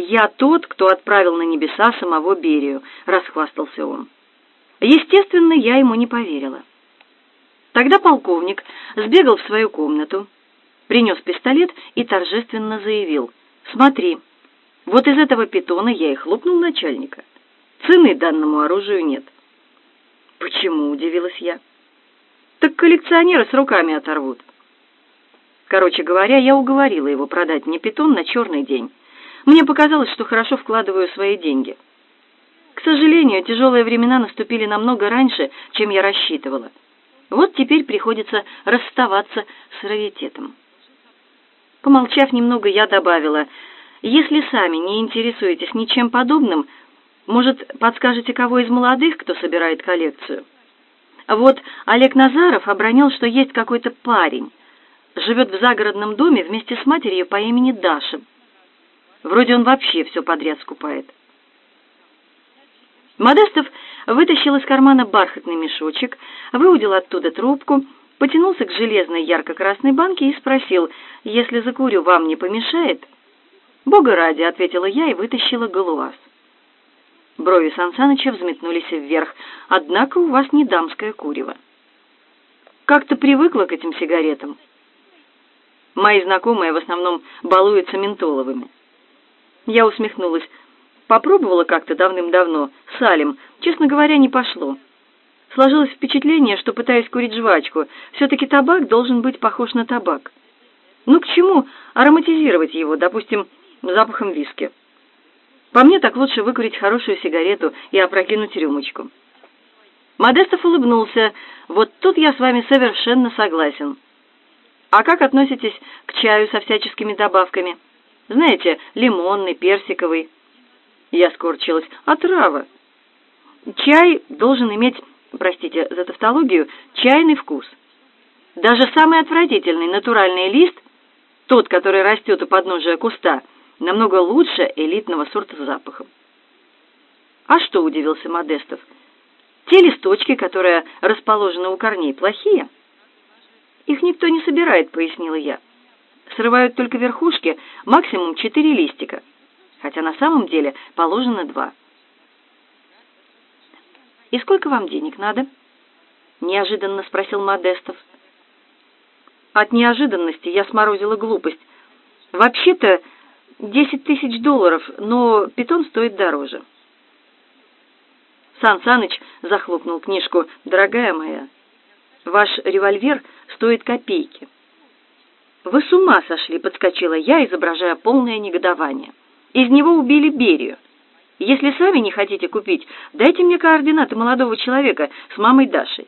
«Я тот, кто отправил на небеса самого Берию», — расхвастался он. Естественно, я ему не поверила. Тогда полковник сбегал в свою комнату, принес пистолет и торжественно заявил. «Смотри, вот из этого питона я и хлопнул начальника. Цены данному оружию нет». «Почему?» — удивилась я. «Так коллекционеры с руками оторвут». Короче говоря, я уговорила его продать мне питон на черный день. Мне показалось, что хорошо вкладываю свои деньги. К сожалению, тяжелые времена наступили намного раньше, чем я рассчитывала. Вот теперь приходится расставаться с раритетом. Помолчав немного, я добавила, если сами не интересуетесь ничем подобным, может, подскажете кого из молодых, кто собирает коллекцию? Вот Олег Назаров обронил, что есть какой-то парень, живет в загородном доме вместе с матерью по имени Даша. Вроде он вообще все подряд скупает. Модестов вытащил из кармана бархатный мешочек, выудил оттуда трубку, потянулся к железной ярко-красной банке и спросил, «Если закурю, вам не помешает?» «Бога ради», — ответила я и вытащила галуаз. Брови Сансаныча взметнулись вверх. «Однако у вас не дамское курево». «Как-то привыкла к этим сигаретам». Мои знакомые в основном балуются ментоловыми. Я усмехнулась. Попробовала как-то давным-давно, салим. Честно говоря, не пошло. Сложилось впечатление, что пытаясь курить жвачку. Все-таки табак должен быть похож на табак. Ну к чему ароматизировать его, допустим, запахом виски? По мне так лучше выкурить хорошую сигарету и опрокинуть рюмочку. Модестов улыбнулся. Вот тут я с вами совершенно согласен. А как относитесь к чаю со всяческими добавками? Знаете, лимонный, персиковый. Я скорчилась. Отрава. Чай должен иметь, простите за тавтологию, чайный вкус. Даже самый отвратительный натуральный лист, тот, который растет у подножия куста, намного лучше элитного сорта с запахом. А что, удивился Модестов, те листочки, которые расположены у корней, плохие? Их никто не собирает, пояснила я. Срывают только верхушки, максимум четыре листика хотя на самом деле положено два. «И сколько вам денег надо?» — неожиданно спросил Модестов. От неожиданности я сморозила глупость. «Вообще-то десять тысяч долларов, но питон стоит дороже». Сан Саныч захлопнул книжку. «Дорогая моя, ваш револьвер стоит копейки». «Вы с ума сошли!» — подскочила я, изображая полное негодование. Из него убили Берию. Если сами не хотите купить, дайте мне координаты молодого человека с мамой Дашей.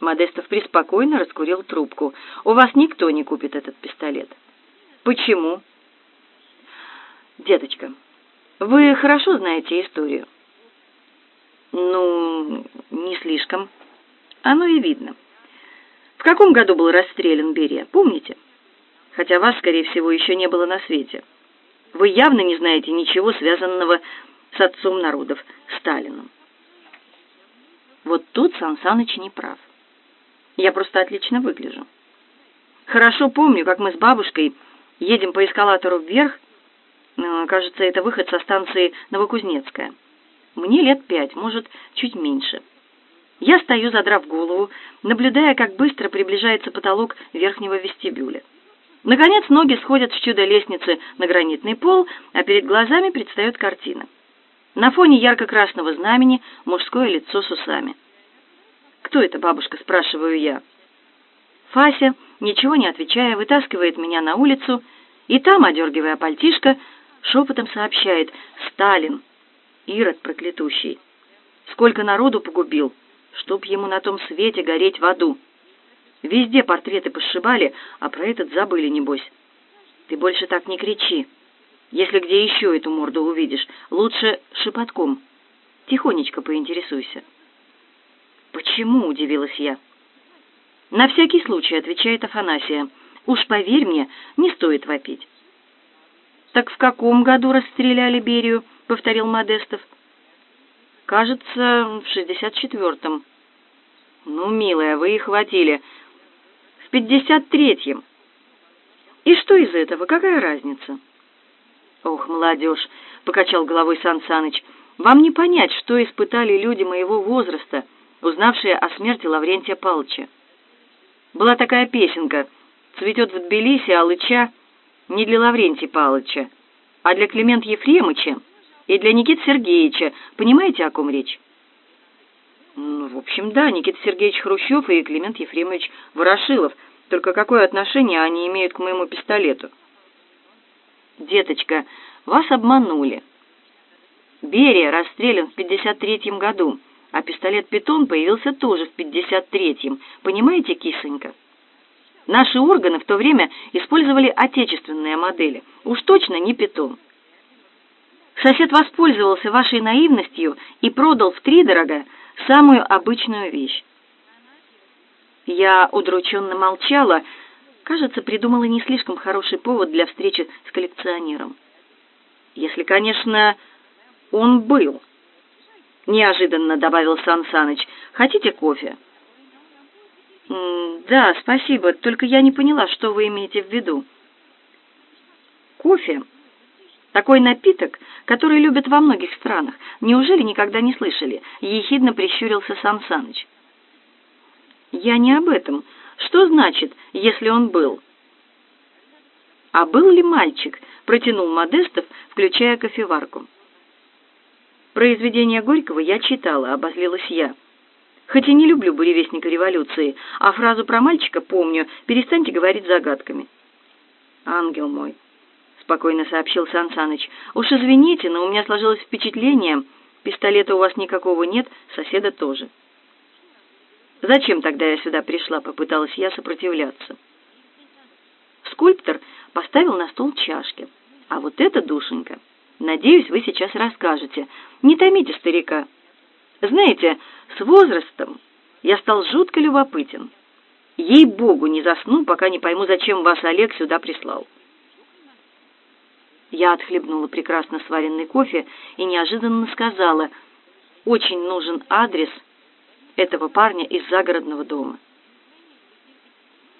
Модестов преспокойно раскурил трубку. У вас никто не купит этот пистолет. Почему? Деточка, вы хорошо знаете историю. Ну, не слишком. Оно и видно. В каком году был расстрелян Берия, помните? Хотя вас, скорее всего, еще не было на свете. Вы явно не знаете ничего, связанного с отцом народов, Сталином. Вот тут Сан Саныч не прав. Я просто отлично выгляжу. Хорошо помню, как мы с бабушкой едем по эскалатору вверх, э, кажется, это выход со станции Новокузнецкая. Мне лет пять, может, чуть меньше. Я стою, задрав голову, наблюдая, как быстро приближается потолок верхнего вестибюля. Наконец ноги сходят с чудо-лестницы на гранитный пол, а перед глазами предстает картина. На фоне ярко-красного знамени мужское лицо с усами. «Кто это, бабушка?» — спрашиваю я. Фася, ничего не отвечая, вытаскивает меня на улицу, и там, одергивая пальтишко, шепотом сообщает «Сталин, Ирод проклятущий! Сколько народу погубил, чтоб ему на том свете гореть в аду!» Везде портреты пошибали, а про этот забыли, небось. Ты больше так не кричи. Если где еще эту морду увидишь, лучше шепотком. Тихонечко поинтересуйся. Почему, удивилась я. На всякий случай, отвечает Афанасия. Уж поверь мне, не стоит вопить. Так в каком году расстреляли Берию? повторил Модестов. Кажется, в шестьдесят четвертом. Ну, милая, вы их хватили пятьдесят третьем. И что из этого? Какая разница? «Ох, молодежь!» — покачал головой Сан Саныч. «Вам не понять, что испытали люди моего возраста, узнавшие о смерти Лаврентия Палыча. Была такая песенка «Цветет в Тбилиси алыча» не для Лаврентия Палыча, а для Климента Ефремыча и для Никиты Сергеевича. Понимаете, о ком речь?» «Ну, в общем, да, Никита Сергеевич Хрущев и Климент Ефремович Ворошилов. Только какое отношение они имеют к моему пистолету?» «Деточка, вас обманули. Берия расстрелян в 53-м году, а пистолет «Питон» появился тоже в 53-м. Понимаете, кисонька? Наши органы в то время использовали отечественные модели. Уж точно не «Питон». Сосед воспользовался вашей наивностью и продал втридорога самую обычную вещь. Я удрученно молчала, кажется, придумала не слишком хороший повод для встречи с коллекционером. Если, конечно, он был. Неожиданно добавил Сан Саныч. Хотите кофе? «Да, спасибо, только я не поняла, что вы имеете в виду». «Кофе такой напиток, который любят во многих странах. Неужели никогда не слышали?» — ехидно прищурился Сан Саныч. «Я не об этом. Что значит, если он был?» «А был ли мальчик?» — протянул Модестов, включая кофеварку. «Произведение Горького я читала», — обозлилась я. «Хоть и не люблю буревестника революции, а фразу про мальчика помню, перестаньте говорить загадками». «Ангел мой», спокойно сообщил Сан Саныч. «Уж извините, но у меня сложилось впечатление, пистолета у вас никакого нет, соседа тоже». «Зачем тогда я сюда пришла?» — попыталась я сопротивляться. Скульптор поставил на стол чашки. «А вот это, душенька, надеюсь, вы сейчас расскажете. Не томите старика. Знаете, с возрастом я стал жутко любопытен. Ей-богу, не засну, пока не пойму, зачем вас Олег сюда прислал». Я отхлебнула прекрасно сваренный кофе и неожиданно сказала, «Очень нужен адрес этого парня из загородного дома».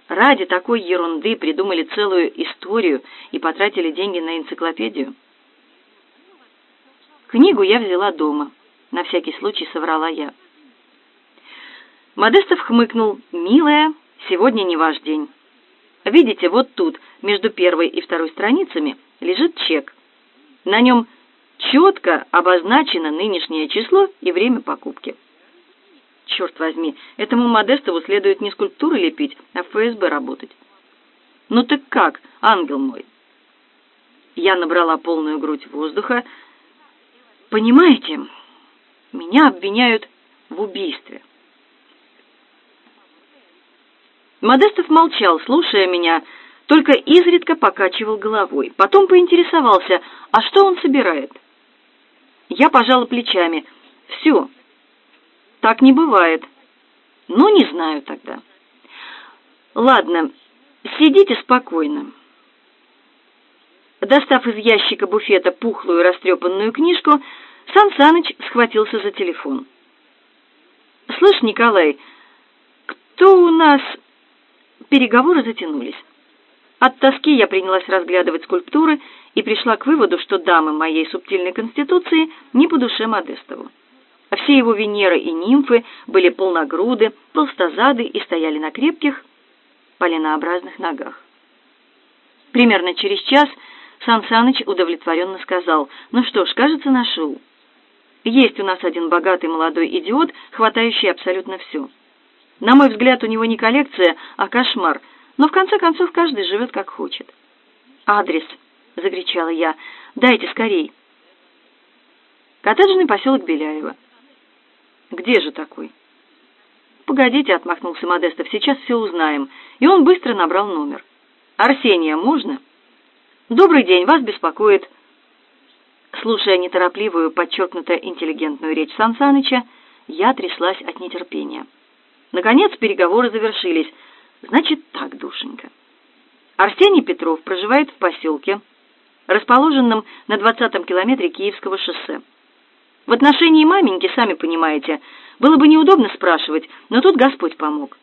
Ради такой ерунды придумали целую историю и потратили деньги на энциклопедию. Книгу я взяла дома. На всякий случай соврала я. Модестов хмыкнул. «Милая, сегодня не ваш день. Видите, вот тут, между первой и второй страницами, лежит чек. На нем четко обозначено нынешнее число и время покупки. Черт возьми, этому Модестову следует не скульптуры лепить, а в ФСБ работать. Ну так как, ангел мой? Я набрала полную грудь воздуха. Понимаете, меня обвиняют в убийстве. Модестов молчал, слушая меня, только изредка покачивал головой. Потом поинтересовался, а что он собирает? Я пожала плечами. Все. Так не бывает. Ну, не знаю тогда. Ладно, сидите спокойно. Достав из ящика буфета пухлую растрепанную книжку, Сан Саныч схватился за телефон. «Слышь, Николай, кто у нас...» Переговоры затянулись. От тоски я принялась разглядывать скульптуры и пришла к выводу, что дамы моей субтильной конституции не по душе Модестову. Все его Венеры и нимфы были полногруды, толстозады и стояли на крепких, поленообразных ногах. Примерно через час Сан Саныч удовлетворенно сказал, «Ну что ж, кажется, нашел. Есть у нас один богатый молодой идиот, хватающий абсолютно все. На мой взгляд, у него не коллекция, а кошмар — но в конце концов каждый живет как хочет. «Адрес!» — закричала я. «Дайте скорей!» Коттеджный поселок Беляева. «Где же такой?» «Погодите», — отмахнулся Модестов, — «сейчас все узнаем». И он быстро набрал номер. «Арсения, можно?» «Добрый день, вас беспокоит...» Слушая неторопливую, подчеркнуто интеллигентную речь Сан Саныча, я тряслась от нетерпения. Наконец переговоры завершились — Значит так, душенька. Арсений Петров проживает в поселке, расположенном на двадцатом километре Киевского шоссе. В отношении маменьки, сами понимаете, было бы неудобно спрашивать, но тут Господь помог.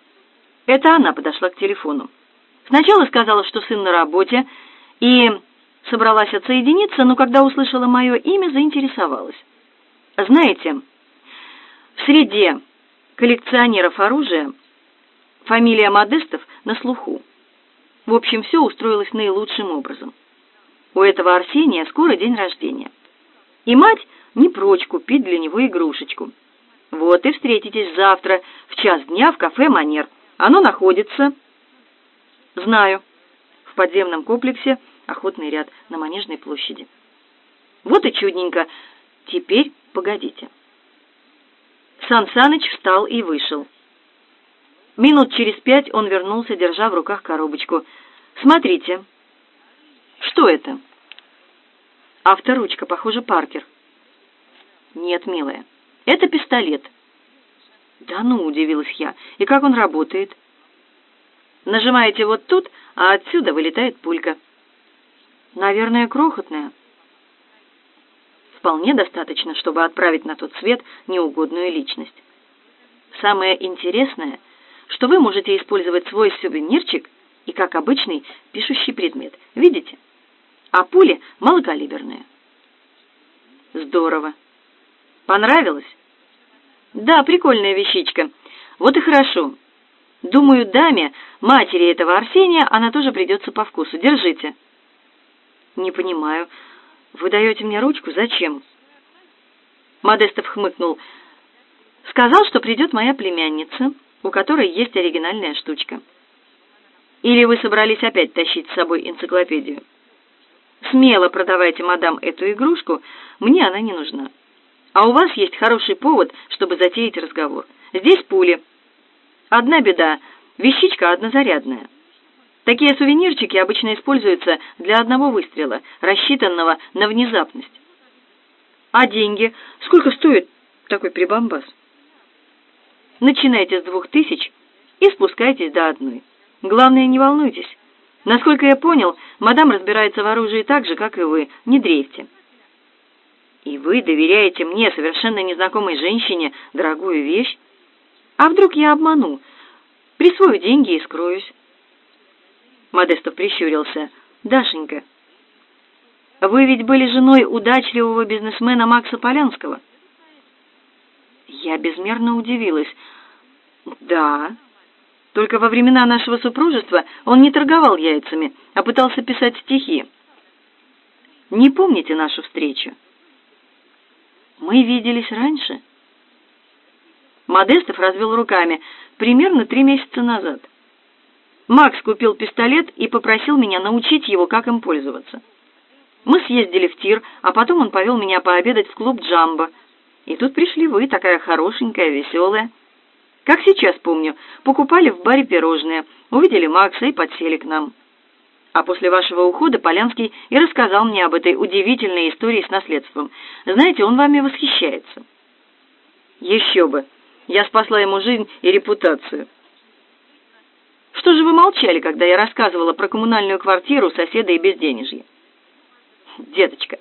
Это она подошла к телефону. Сначала сказала, что сын на работе, и собралась отсоединиться, но когда услышала мое имя, заинтересовалась. Знаете, в среде коллекционеров оружия фамилия Модестов на слуху. В общем, все устроилось наилучшим образом. У этого Арсения скоро день рождения. И мать не прочь купить для него игрушечку. Вот и встретитесь завтра в час дня в кафе «Манер». Оно находится... Знаю. В подземном комплексе охотный ряд на Манежной площади. Вот и чудненько. Теперь погодите. Сан Саныч встал и вышел. Минут через пять он вернулся, держа в руках коробочку. «Смотрите». «Что это?» «Авторучка, похоже, Паркер». «Нет, милая, это пистолет». «Да ну», — удивилась я, — «и как он работает?» «Нажимаете вот тут, а отсюда вылетает пулька». «Наверное, крохотная». «Вполне достаточно, чтобы отправить на тот свет неугодную личность. Самое интересное, что вы можете использовать свой сувенирчик и как обычный пишущий предмет. Видите? А пули малокалиберные». «Здорово. Понравилось?» Да, прикольная вещичка. Вот и хорошо. Думаю, даме, матери этого Арсения, она тоже придется по вкусу. Держите. Не понимаю. Вы даете мне ручку? Зачем? Модестов хмыкнул. Сказал, что придет моя племянница, у которой есть оригинальная штучка. Или вы собрались опять тащить с собой энциклопедию? Смело продавайте, мадам, эту игрушку, мне она не нужна. А у вас есть хороший повод, чтобы затеять разговор. Здесь пули. Одна беда — вещичка однозарядная. Такие сувенирчики обычно используются для одного выстрела, рассчитанного на внезапность. А деньги? Сколько стоит такой прибамбас? Начинайте с двух тысяч и спускайтесь до одной. Главное, не волнуйтесь. Насколько я понял, мадам разбирается в оружии так же, как и вы. Не дрейфьте. И вы доверяете мне, совершенно незнакомой женщине, дорогую вещь? А вдруг я обману? Присвою деньги и скроюсь. Модестов прищурился. Дашенька, вы ведь были женой удачливого бизнесмена Макса Полянского? Я безмерно удивилась. Да. Только во времена нашего супружества он не торговал яйцами, а пытался писать стихи. Не помните нашу встречу? Мы виделись раньше. Модестов развел руками. Примерно три месяца назад. Макс купил пистолет и попросил меня научить его, как им пользоваться. Мы съездили в тир, а потом он повел меня пообедать в клуб «Джамбо». И тут пришли вы, такая хорошенькая, веселая. Как сейчас помню, покупали в баре пирожные, увидели Макса и подсели к нам. А после вашего ухода Полянский и рассказал мне об этой удивительной истории с наследством. Знаете, он вами восхищается. Еще бы. Я спасла ему жизнь и репутацию. Что же вы молчали, когда я рассказывала про коммунальную квартиру, соседа и безденежье? Деточка,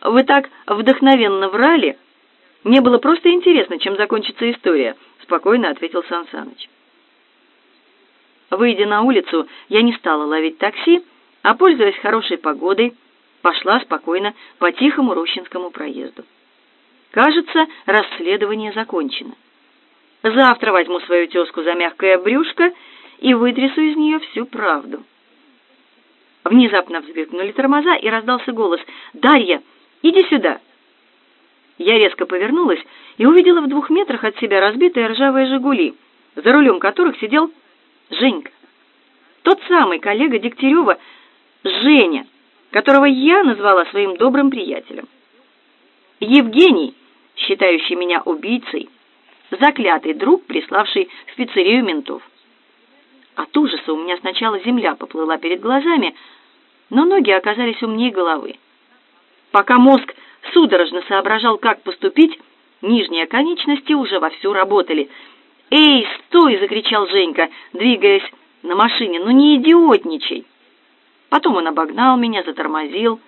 вы так вдохновенно врали. Мне было просто интересно, чем закончится история, спокойно ответил Сан Саныч. Выйдя на улицу, я не стала ловить такси, а, пользуясь хорошей погодой, пошла спокойно по тихому Рощинскому проезду. Кажется, расследование закончено. Завтра возьму свою тезку за мягкое брюшко и вытрясу из нее всю правду. Внезапно взвизгнули тормоза, и раздался голос «Дарья, иди сюда!» Я резко повернулась и увидела в двух метрах от себя разбитые ржавые «Жигули», за рулем которых сидел Женька. Тот самый коллега Дегтярева, Женя, которого я назвала своим добрым приятелем. Евгений, считающий меня убийцей, заклятый друг, приславший в пиццерию ментов. От ужаса у меня сначала земля поплыла перед глазами, но ноги оказались умнее головы. Пока мозг судорожно соображал, как поступить, нижние конечности уже вовсю работали — «Эй, стой!» — закричал Женька, двигаясь на машине. «Ну не идиотничай!» Потом он обогнал меня, затормозил,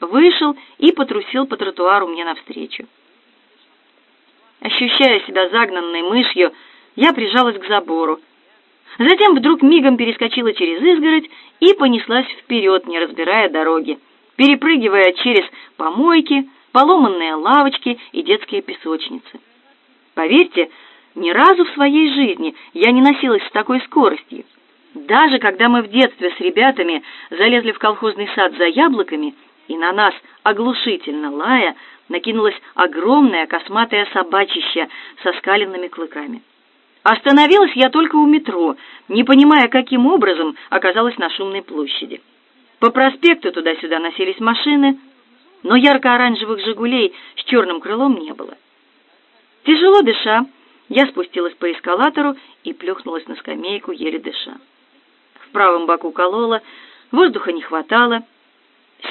вышел и потрусил по тротуару мне навстречу. Ощущая себя загнанной мышью, я прижалась к забору. Затем вдруг мигом перескочила через изгородь и понеслась вперед, не разбирая дороги. Перепрыгивая через помойки, поломанные лавочки и детские песочницы. Поверьте, ни разу в своей жизни я не носилась с такой скоростью. Даже когда мы в детстве с ребятами залезли в колхозный сад за яблоками, и на нас, оглушительно лая, накинулось огромное косматое собачище со скаленными клыками. Остановилась я только у метро, не понимая, каким образом оказалась на шумной площади. По проспекту туда-сюда носились машины, но ярко-оранжевых «Жигулей» с черным крылом не было. Тяжело дыша, я спустилась по эскалатору и плюхнулась на скамейку, еле дыша. В правом боку колола, воздуха не хватало,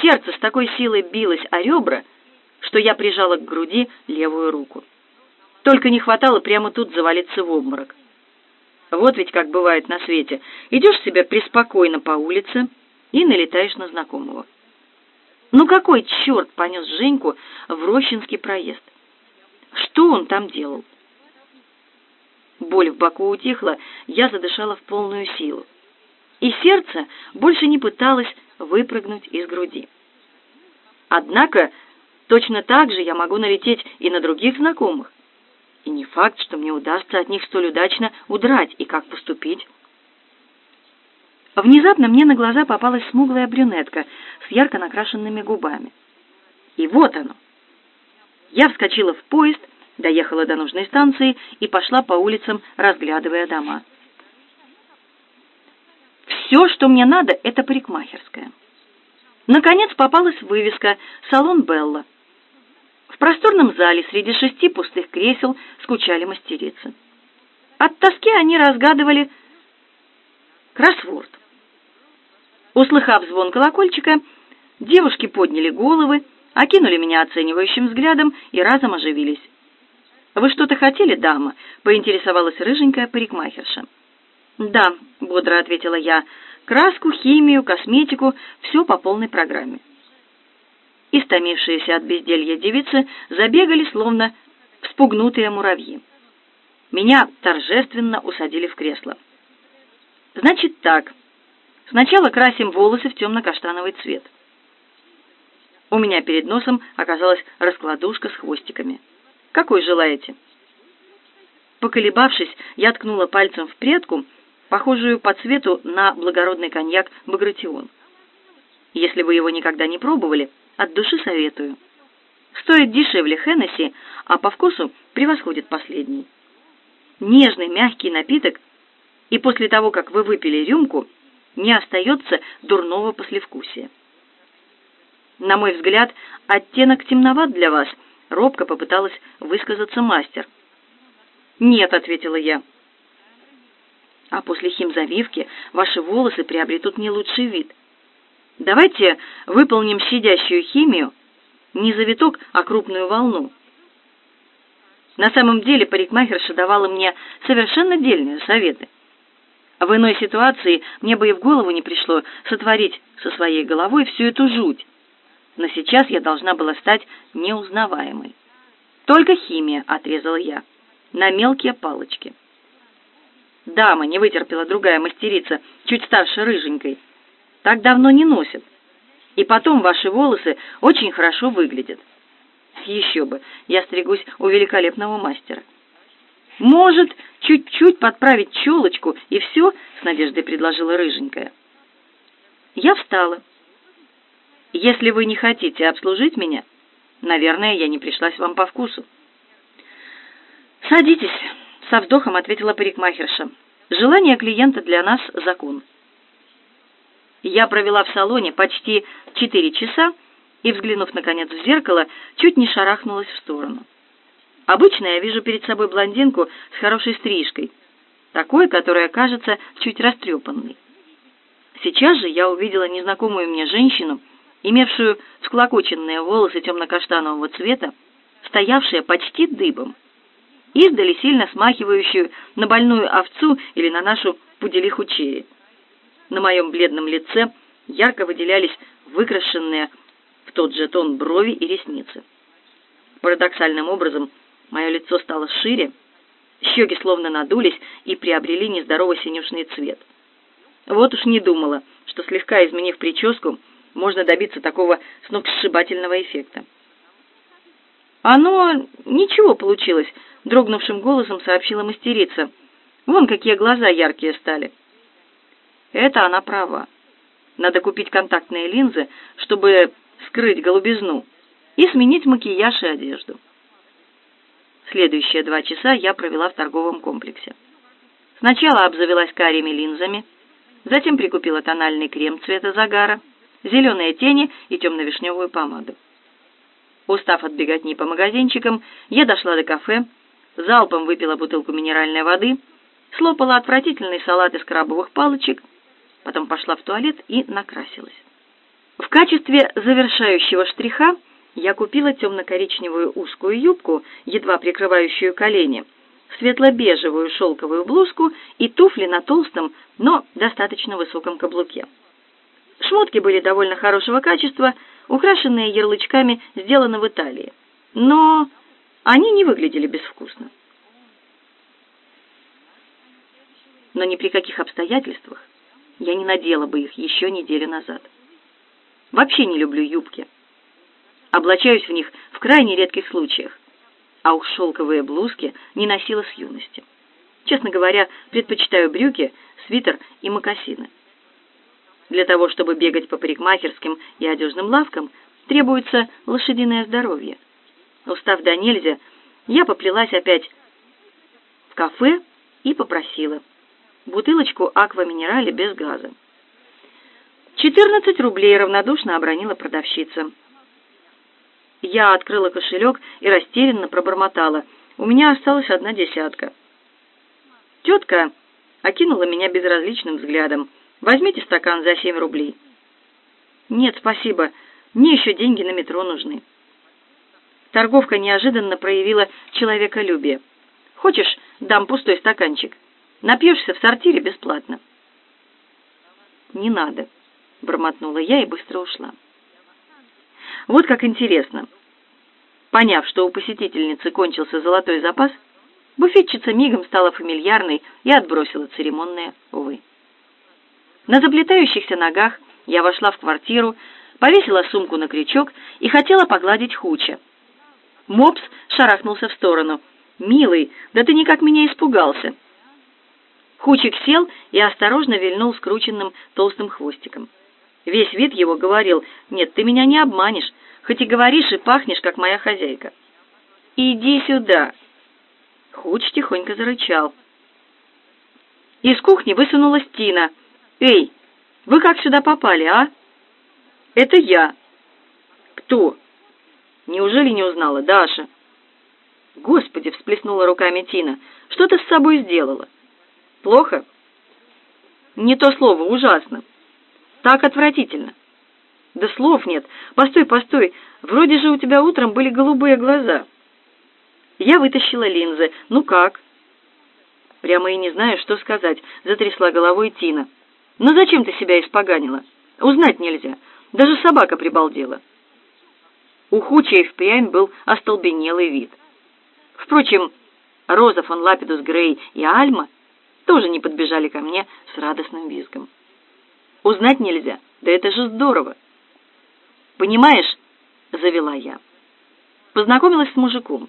сердце с такой силой билось о ребра, что я прижала к груди левую руку. Только не хватало прямо тут завалиться в обморок. Вот ведь как бывает на свете. Идешь себе преспокойно по улице и налетаешь на знакомого. Ну какой черт понес Женьку в Рощинский проезд? Что он там делал? Боль в боку утихла, я задышала в полную силу. И сердце больше не пыталось выпрыгнуть из груди. Однако точно так же я могу налететь и на других знакомых. И не факт, что мне удастся от них столь удачно удрать, и как поступить. Внезапно мне на глаза попалась смуглая брюнетка с ярко накрашенными губами. И вот оно. Я вскочила в поезд, доехала до нужной станции и пошла по улицам, разглядывая дома. Все, что мне надо, это парикмахерская. Наконец попалась вывеска «Салон Белла». В просторном зале среди шести пустых кресел скучали мастерицы. От тоски они разгадывали кроссворд. Услыхав звон колокольчика, девушки подняли головы, окинули меня оценивающим взглядом и разом оживились. «Вы что-то хотели, дама?» — поинтересовалась рыженькая парикмахерша. «Да», — бодро ответила я, — «краску, химию, косметику — все по полной программе». Истомившиеся от безделья девицы забегали, словно вспугнутые муравьи. Меня торжественно усадили в кресло. «Значит так. Сначала красим волосы в темно-каштановый цвет». У меня перед носом оказалась раскладушка с хвостиками. «Какой желаете?» Поколебавшись, я ткнула пальцем в предку, похожую по цвету на благородный коньяк «Багратион». Если вы его никогда не пробовали, от души советую. Стоит дешевле Хеннесси, а по вкусу превосходит последний. Нежный, мягкий напиток, и после того, как вы выпили рюмку, не остается дурного послевкусия. На мой взгляд, оттенок темноват для вас, робко попыталась высказаться мастер. «Нет», — ответила я. «А после химзавивки ваши волосы приобретут не лучший вид». Давайте выполним сидящую химию не завиток, а крупную волну. На самом деле парикмахерша давала мне совершенно дельные советы. В иной ситуации мне бы и в голову не пришло сотворить со своей головой всю эту жуть. Но сейчас я должна была стать неузнаваемой. Только химия, отрезала я, на мелкие палочки. Дама не вытерпела другая мастерица, чуть старше рыженькой так давно не носят. И потом ваши волосы очень хорошо выглядят. Еще бы, я стригусь у великолепного мастера. Может, чуть-чуть подправить челочку, и все, с надеждой предложила рыженькая. Я встала. Если вы не хотите обслужить меня, наверное, я не пришлась вам по вкусу. Садитесь, со вздохом ответила парикмахерша. Желание клиента для нас закон. Я провела в салоне почти четыре часа и, взглянув, наконец, в зеркало, чуть не шарахнулась в сторону. Обычно я вижу перед собой блондинку с хорошей стрижкой, такой, которая кажется чуть растрепанной. Сейчас же я увидела незнакомую мне женщину, имевшую склокоченные волосы темно-каштанового цвета, стоявшие почти дыбом, издали сильно смахивающую на больную овцу или на нашу пуделиху черри. На моем бледном лице ярко выделялись выкрашенные в тот же тон брови и ресницы. Парадоксальным образом мое лицо стало шире, щеки словно надулись и приобрели нездоровый синюшный цвет. Вот уж не думала, что слегка изменив прическу, можно добиться такого сногсшибательного эффекта. «Оно... ничего получилось», — дрогнувшим голосом сообщила мастерица. «Вон какие глаза яркие стали». Это она права. Надо купить контактные линзы, чтобы скрыть голубизну, и сменить макияж и одежду. Следующие два часа я провела в торговом комплексе. Сначала обзавелась карими линзами, затем прикупила тональный крем цвета загара, зеленые тени и темно-вишневую помаду. Устав от беготни по магазинчикам, я дошла до кафе, залпом выпила бутылку минеральной воды, слопала отвратительный салат из крабовых палочек, потом пошла в туалет и накрасилась. В качестве завершающего штриха я купила темно-коричневую узкую юбку, едва прикрывающую колени, светло-бежевую шелковую блузку и туфли на толстом, но достаточно высоком каблуке. Шмотки были довольно хорошего качества, украшенные ярлычками «Сделано в Италии». Но они не выглядели безвкусно. Но ни при каких обстоятельствах я не надела бы их еще неделю назад. Вообще не люблю юбки. Облачаюсь в них в крайне редких случаях. А уж шелковые блузки не носила с юности. Честно говоря, предпочитаю брюки, свитер и мокасины. Для того, чтобы бегать по парикмахерским и одежным лавкам, требуется лошадиное здоровье. Устав до нельзя, я поплелась опять в кафе и попросила бутылочку аква-минерали без газа. «Четырнадцать рублей», — равнодушно обронила продавщица. Я открыла кошелек и растерянно пробормотала. «У меня осталась одна десятка». Тетка окинула меня безразличным взглядом. Возьмите стакан за семь рублей. Нет, спасибо. Мне еще деньги на метро нужны. Торговка неожиданно проявила человеколюбие. Хочешь, дам пустой стаканчик? Напьешься в сортире бесплатно. Не надо, бормотнула я и быстро ушла. Вот как интересно. Поняв, что у посетительницы кончился золотой запас, буфетчица мигом стала фамильярной и отбросила церемонное «увы». На заплетающихся ногах я вошла в квартиру, повесила сумку на крючок и хотела погладить Хуча. Мопс шарахнулся в сторону. «Милый, да ты никак меня испугался!» Хучик сел и осторожно вильнул скрученным толстым хвостиком. Весь вид его говорил, «Нет, ты меня не обманешь, хоть и говоришь и пахнешь, как моя хозяйка». «Иди сюда!» Хуч тихонько зарычал. Из кухни высунулась Тина — «Эй, вы как сюда попали, а?» «Это я». «Кто?» «Неужели не узнала, Даша?» «Господи!» — всплеснула руками Тина. «Что ты с собой сделала?» «Плохо?» «Не то слово, ужасно. Так отвратительно». «Да слов нет. Постой, постой. Вроде же у тебя утром были голубые глаза». Я вытащила линзы. «Ну как?» Прямо и не знаю, что сказать, затрясла головой Тина. «Ну зачем ты себя испоганила? Узнать нельзя. Даже собака прибалдела. У Хуча и впрямь был остолбенелый вид. Впрочем, Роза фон Лапидус Грей и Альма тоже не подбежали ко мне с радостным визгом. Узнать нельзя, да это же здорово. Понимаешь, завела я. Познакомилась с мужиком.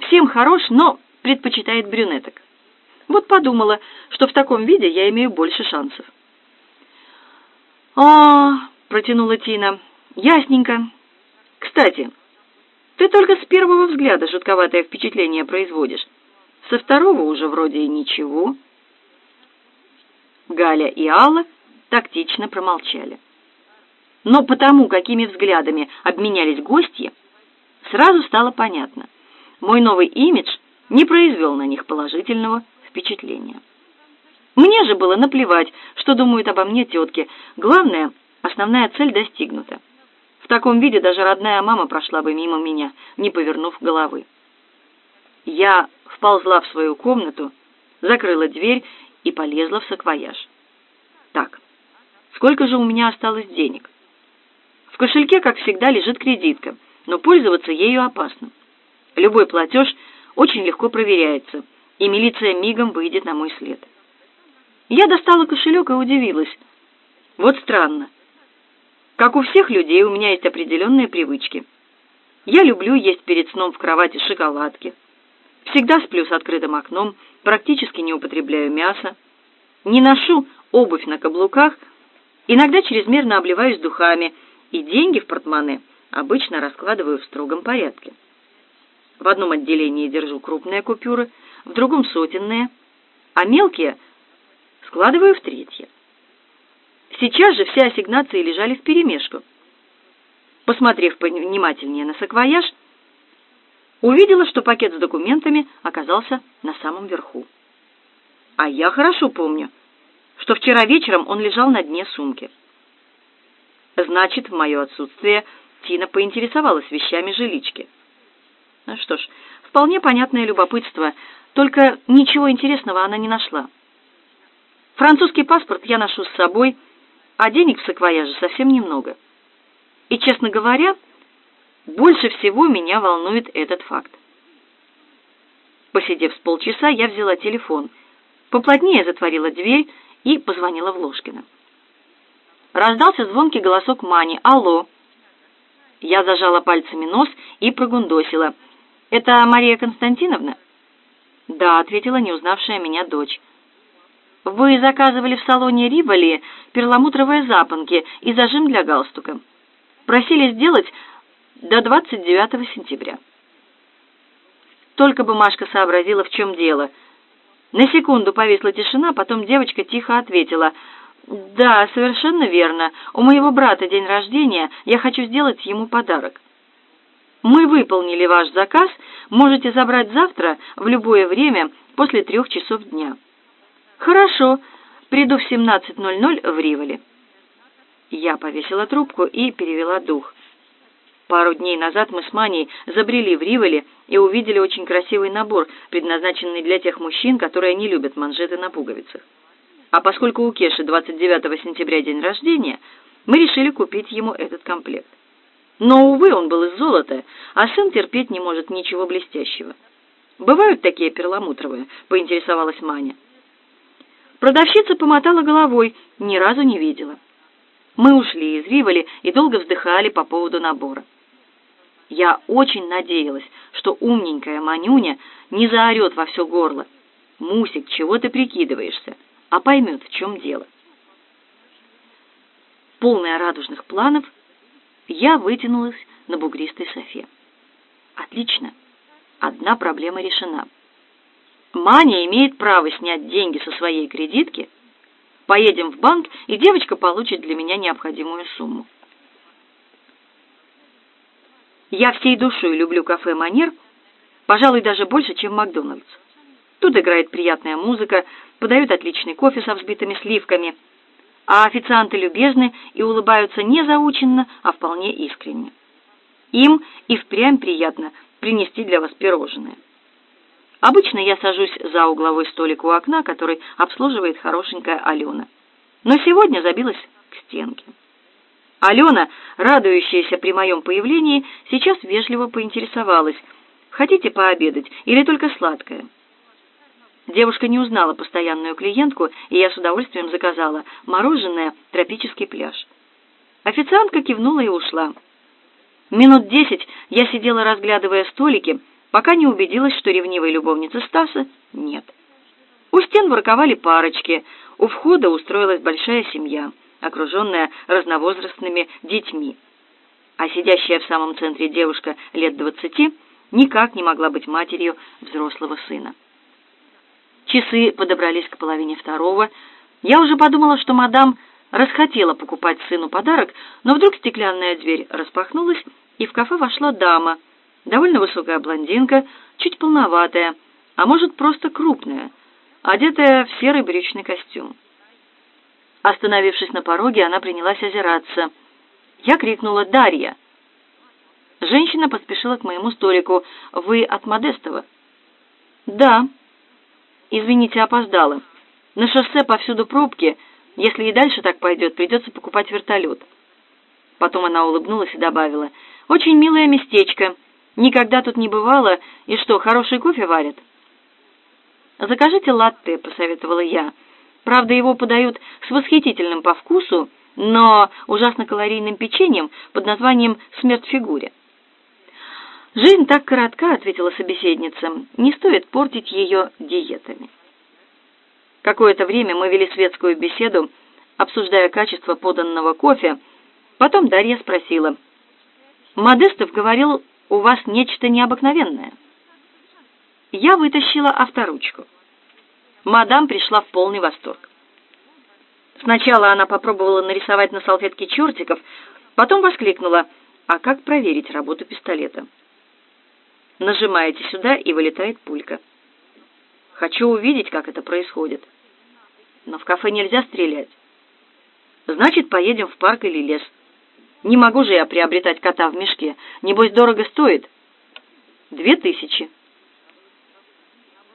Всем хорош, но предпочитает брюнеток. Вот подумала, что в таком виде я имею больше шансов. «А, — протянула Тина, — ясненько. Кстати, ты только с первого взгляда жутковатое впечатление производишь. Со второго уже вроде и ничего». Галя и Алла тактично промолчали. Но потому, какими взглядами обменялись гости, сразу стало понятно. Мой новый имидж не произвел на них положительного впечатления. Мне же было наплевать, что думают обо мне тетки. Главное, основная цель достигнута. В таком виде даже родная мама прошла бы мимо меня, не повернув головы. Я вползла в свою комнату, закрыла дверь и полезла в саквояж. Так, сколько же у меня осталось денег? В кошельке, как всегда, лежит кредитка, но пользоваться ею опасно. Любой платеж очень легко проверяется, и милиция мигом выйдет на мой след. Я достала кошелек и удивилась. Вот странно. Как у всех людей, у меня есть определенные привычки. Я люблю есть перед сном в кровати шоколадки. Всегда сплю с открытым окном, практически не употребляю мясо. Не ношу обувь на каблуках, иногда чрезмерно обливаюсь духами, и деньги в портмоне обычно раскладываю в строгом порядке. В одном отделении держу крупные купюры, в другом сотенные, а мелкие складываю в третье. Сейчас же все ассигнации лежали вперемешку. Посмотрев внимательнее на саквояж, увидела, что пакет с документами оказался на самом верху. А я хорошо помню, что вчера вечером он лежал на дне сумки. Значит, в мое отсутствие Тина поинтересовалась вещами жилички. Ну что ж, вполне понятное любопытство, только ничего интересного она не нашла. Французский паспорт я ношу с собой, а денег в саквояже совсем немного. И, честно говоря, больше всего меня волнует этот факт. Посидев с полчаса, я взяла телефон, поплотнее затворила дверь и позвонила в Ложкина. Раздался звонкий голосок Мани. «Алло!» Я зажала пальцами нос и прогундосила. «Это Мария Константиновна?» «Да», — ответила не узнавшая меня дочь. «Вы заказывали в салоне Риволи перламутровые запонки и зажим для галстука. Просили сделать до 29 сентября». Только бы Машка сообразила, в чем дело. На секунду повисла тишина, потом девочка тихо ответила. «Да, совершенно верно. У моего брата день рождения, я хочу сделать ему подарок». Мы выполнили ваш заказ, можете забрать завтра в любое время после трех часов дня. Хорошо, приду в 17.00 в Риволе. Я повесила трубку и перевела дух. Пару дней назад мы с Маней забрели в Риволе и увидели очень красивый набор, предназначенный для тех мужчин, которые не любят манжеты на пуговицах. А поскольку у Кеши 29 сентября день рождения, мы решили купить ему этот комплект. Но, увы, он был из золота, а сын терпеть не может ничего блестящего. «Бывают такие перламутровые?» — поинтересовалась Маня. Продавщица помотала головой, ни разу не видела. Мы ушли из Риволи и долго вздыхали по поводу набора. Я очень надеялась, что умненькая Манюня не заорет во все горло. «Мусик, чего ты прикидываешься?» а поймет, в чем дело. Полная радужных планов, я вытянулась на бугристой софе. Отлично. Одна проблема решена. Маня имеет право снять деньги со своей кредитки. Поедем в банк, и девочка получит для меня необходимую сумму. Я всей душой люблю кафе «Манер», пожалуй, даже больше, чем Макдональдс. Тут играет приятная музыка, подают отличный кофе со взбитыми сливками – а официанты любезны и улыбаются не заученно, а вполне искренне. Им и впрямь приятно принести для вас пирожное. Обычно я сажусь за угловой столик у окна, который обслуживает хорошенькая Алена. Но сегодня забилась к стенке. Алена, радующаяся при моем появлении, сейчас вежливо поинтересовалась, «Хотите пообедать или только сладкое?» Девушка не узнала постоянную клиентку, и я с удовольствием заказала мороженое «Тропический пляж». Официантка кивнула и ушла. Минут десять я сидела, разглядывая столики, пока не убедилась, что ревнивой любовницы Стаса нет. У стен ворковали парочки, у входа устроилась большая семья, окруженная разновозрастными детьми. А сидящая в самом центре девушка лет двадцати никак не могла быть матерью взрослого сына. Часы подобрались к половине второго. Я уже подумала, что мадам расхотела покупать сыну подарок, но вдруг стеклянная дверь распахнулась, и в кафе вошла дама, довольно высокая блондинка, чуть полноватая, а может, просто крупная, одетая в серый брючный костюм. Остановившись на пороге, она принялась озираться. Я крикнула «Дарья!». Женщина поспешила к моему столику. «Вы от Модестова?» «Да», «Извините, опоздала. На шоссе повсюду пробки. Если и дальше так пойдет, придется покупать вертолет». Потом она улыбнулась и добавила, «Очень милое местечко. Никогда тут не бывало. И что, хороший кофе варят?» «Закажите латте», — посоветовала я. «Правда, его подают с восхитительным по вкусу но ужасно калорийным печеньем под названием «Смерть фигуре». «Жизнь так коротка», — ответила собеседница, — «не стоит портить ее диетами». Какое-то время мы вели светскую беседу, обсуждая качество поданного кофе. Потом Дарья спросила, «Модестов говорил, у вас нечто необыкновенное». Я вытащила авторучку. Мадам пришла в полный восторг. Сначала она попробовала нарисовать на салфетке чертиков, потом воскликнула, «А как проверить работу пистолета?» Нажимаете сюда, и вылетает пулька. Хочу увидеть, как это происходит. Но в кафе нельзя стрелять. Значит, поедем в парк или лес. Не могу же я приобретать кота в мешке. Небось, дорого стоит. Две тысячи.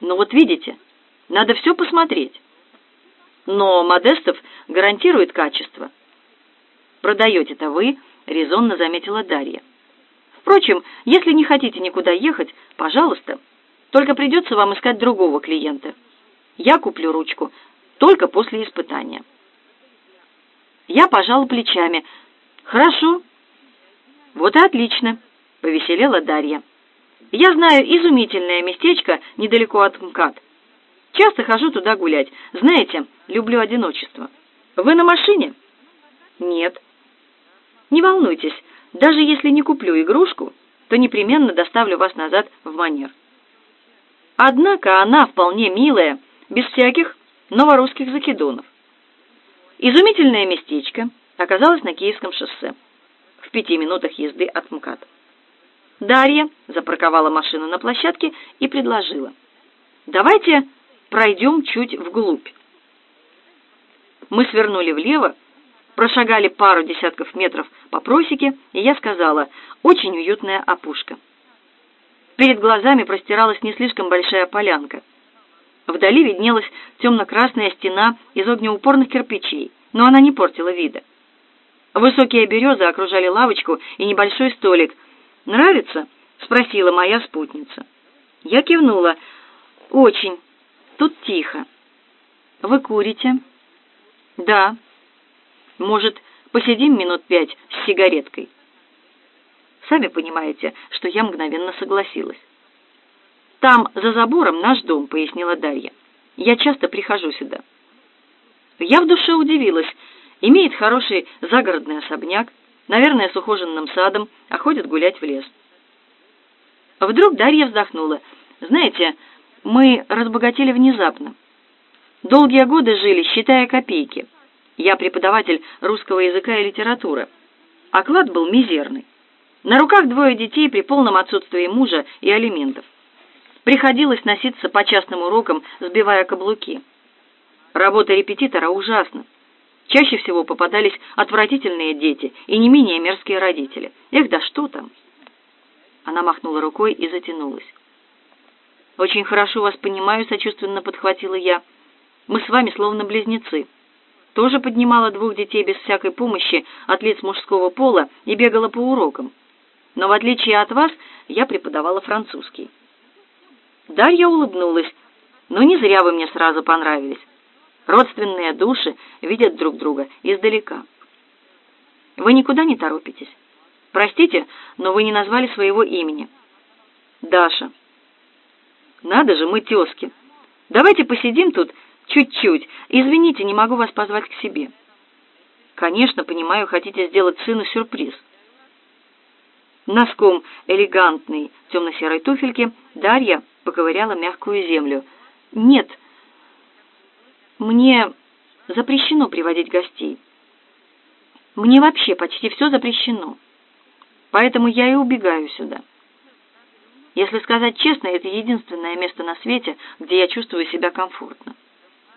Ну вот видите, надо все посмотреть. Но Модестов гарантирует качество. Продаете-то вы, резонно заметила Дарья. Впрочем, если не хотите никуда ехать, пожалуйста, только придется вам искать другого клиента. Я куплю ручку только после испытания. Я пожала плечами. Хорошо. Вот и отлично, повеселела Дарья. Я знаю изумительное местечко недалеко от МКАД. Часто хожу туда гулять. Знаете, люблю одиночество. Вы на машине? Нет. Не волнуйтесь, даже если не куплю игрушку, то непременно доставлю вас назад в манер. Однако она вполне милая, без всяких новорусских закидонов. Изумительное местечко оказалось на Киевском шоссе, в пяти минутах езды от МКАД. Дарья запарковала машину на площадке и предложила. «Давайте пройдем чуть вглубь». Мы свернули влево, прошагали пару десятков метров по просеке, и я сказала, очень уютная опушка. Перед глазами простиралась не слишком большая полянка. Вдали виднелась темно-красная стена из огнеупорных кирпичей, но она не портила вида. Высокие березы окружали лавочку и небольшой столик. «Нравится?» — спросила моя спутница. Я кивнула. «Очень. Тут тихо». «Вы курите?» «Да», может, посидим минут пять с сигареткой?» Сами понимаете, что я мгновенно согласилась. «Там, за забором, наш дом», — пояснила Дарья. «Я часто прихожу сюда». Я в душе удивилась. Имеет хороший загородный особняк, наверное, с ухоженным садом, а ходит гулять в лес. Вдруг Дарья вздохнула. «Знаете, мы разбогатели внезапно. Долгие годы жили, считая копейки». Я преподаватель русского языка и литературы. Оклад был мизерный. На руках двое детей при полном отсутствии мужа и алиментов. Приходилось носиться по частным урокам, сбивая каблуки. Работа репетитора ужасна. Чаще всего попадались отвратительные дети и не менее мерзкие родители. Эх, да что там? Она махнула рукой и затянулась. «Очень хорошо вас понимаю», — сочувственно подхватила я. «Мы с вами словно близнецы» тоже поднимала двух детей без всякой помощи от лиц мужского пола и бегала по урокам. Но в отличие от вас, я преподавала французский. Дарья улыбнулась. «Но не зря вы мне сразу понравились. Родственные души видят друг друга издалека. Вы никуда не торопитесь. Простите, но вы не назвали своего имени. Даша. Надо же, мы тезки. Давайте посидим тут Чуть-чуть. Извините, не могу вас позвать к себе. Конечно, понимаю, хотите сделать сыну сюрприз. Носком элегантной темно-серой туфельки Дарья поковыряла мягкую землю. Нет, мне запрещено приводить гостей. Мне вообще почти все запрещено. Поэтому я и убегаю сюда. Если сказать честно, это единственное место на свете, где я чувствую себя комфортно.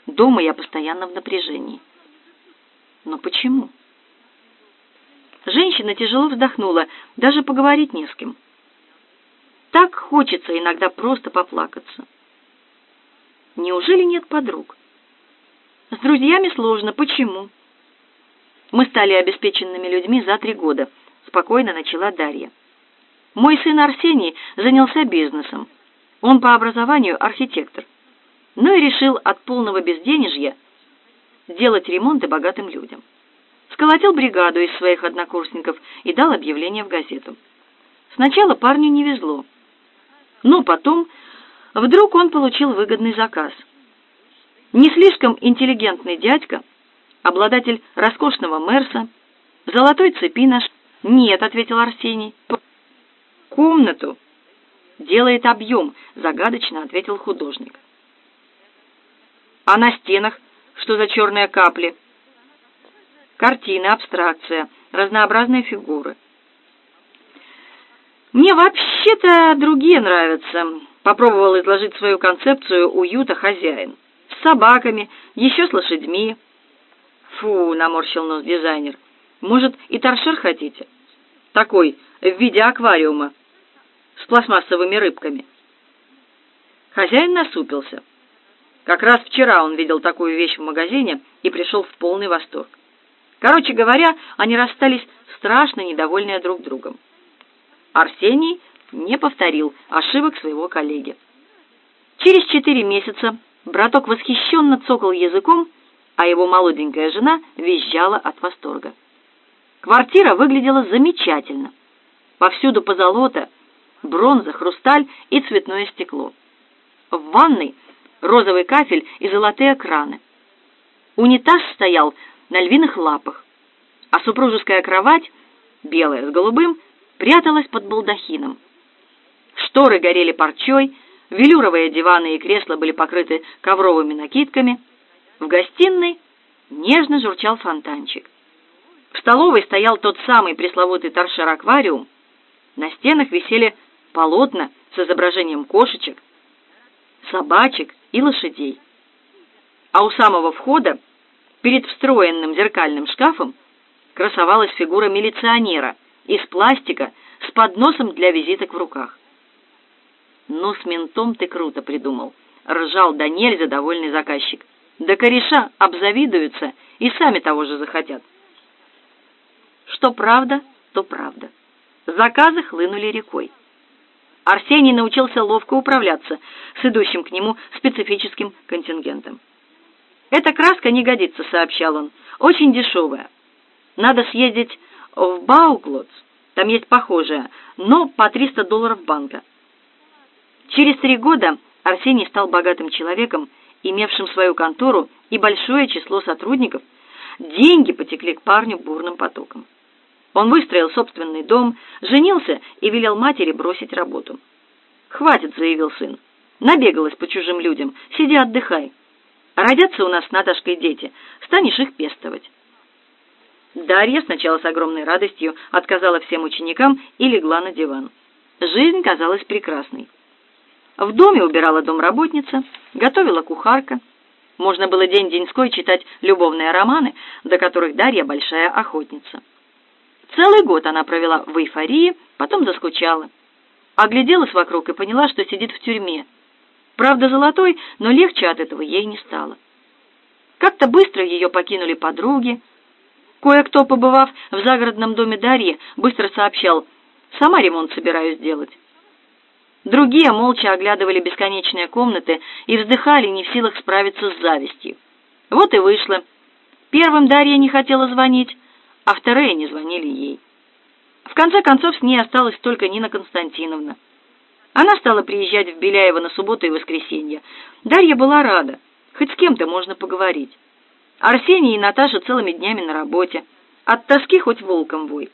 Дома я постоянно в напряжении. Но почему? Женщина тяжело вздохнула, даже поговорить не с кем. Так хочется иногда просто поплакаться. Неужели нет подруг? С друзьями сложно. Почему? Мы стали обеспеченными людьми за три года, спокойно начала Дарья. Мой сын Арсений занялся бизнесом. Он по образованию архитектор но и решил от полного безденежья делать ремонты богатым людям. сколотил бригаду из своих однокурсников и дал объявление в газету. Сначала парню не везло, но потом вдруг он получил выгодный заказ. Не слишком интеллигентный дядька, обладатель роскошного Мерса, золотой цепи наш... «Нет», — ответил Арсений. «Комнату делает объем», — загадочно ответил художник. «А на стенах что за черные капли?» «Картины, абстракция, разнообразные фигуры». «Мне вообще-то другие нравятся», — попробовал изложить свою концепцию уюта хозяин. «С собаками, еще с лошадьми». «Фу», — наморщил нос дизайнер, — может, и торшер хотите? Такой, в виде аквариума, с пластмассовыми рыбками. Хозяин насупился. Как раз вчера он видел такую вещь в магазине и пришел в полный восторг. Короче говоря, они расстались страшно недовольные друг другом. Арсений не повторил ошибок своего коллеги. Через четыре месяца браток восхищенно цокал языком, а его молоденькая жена визжала от восторга. Квартира выглядела замечательно. Повсюду позолота, бронза, хрусталь и цветное стекло. В ванной розовый кафель и золотые краны. Унитаз стоял на львиных лапах, а супружеская кровать, белая с голубым, пряталась под балдахином. Шторы горели парчой, велюровые диваны и кресла были покрыты ковровыми накидками. В гостиной нежно журчал фонтанчик. В столовой стоял тот самый пресловутый торшер-аквариум. На стенах висели полотна с изображением кошечек, собачек и лошадей. А у самого входа, перед встроенным зеркальным шкафом, красовалась фигура милиционера из пластика с подносом для визиток в руках. «Ну, с ментом ты круто придумал», — ржал да нельзя довольный заказчик. «Да кореша обзавидуются и сами того же захотят». Что правда, то правда. Заказы хлынули рекой. Арсений научился ловко управляться с идущим к нему специфическим контингентом. «Эта краска не годится», — сообщал он. «Очень дешевая. Надо съездить в Бауклотс, там есть похожая, но по 300 долларов банка». Через три года Арсений стал богатым человеком, имевшим свою контору и большое число сотрудников. Деньги потекли к парню бурным потоком. Он выстроил собственный дом, женился и велел матери бросить работу. «Хватит», — заявил сын. «Набегалась по чужим людям. Сиди, отдыхай. Родятся у нас с Наташкой дети. Станешь их пестовать». Дарья сначала с огромной радостью отказала всем ученикам и легла на диван. Жизнь казалась прекрасной. В доме убирала домработница, готовила кухарка. Можно было день-деньской читать любовные романы, до которых Дарья большая охотница. Целый год она провела в эйфории, потом заскучала. Огляделась вокруг и поняла, что сидит в тюрьме. Правда, золотой, но легче от этого ей не стало. Как-то быстро ее покинули подруги. Кое-кто, побывав в загородном доме Дарьи, быстро сообщал, «Сама ремонт собираюсь делать». Другие молча оглядывали бесконечные комнаты и вздыхали, не в силах справиться с завистью. Вот и вышло. Первым Дарья не хотела звонить, а вторые не звонили ей. В конце концов, с ней осталась только Нина Константиновна. Она стала приезжать в Беляево на субботу и воскресенье. Дарья была рада, хоть с кем-то можно поговорить. Арсений и Наташа целыми днями на работе. От тоски хоть волком вой.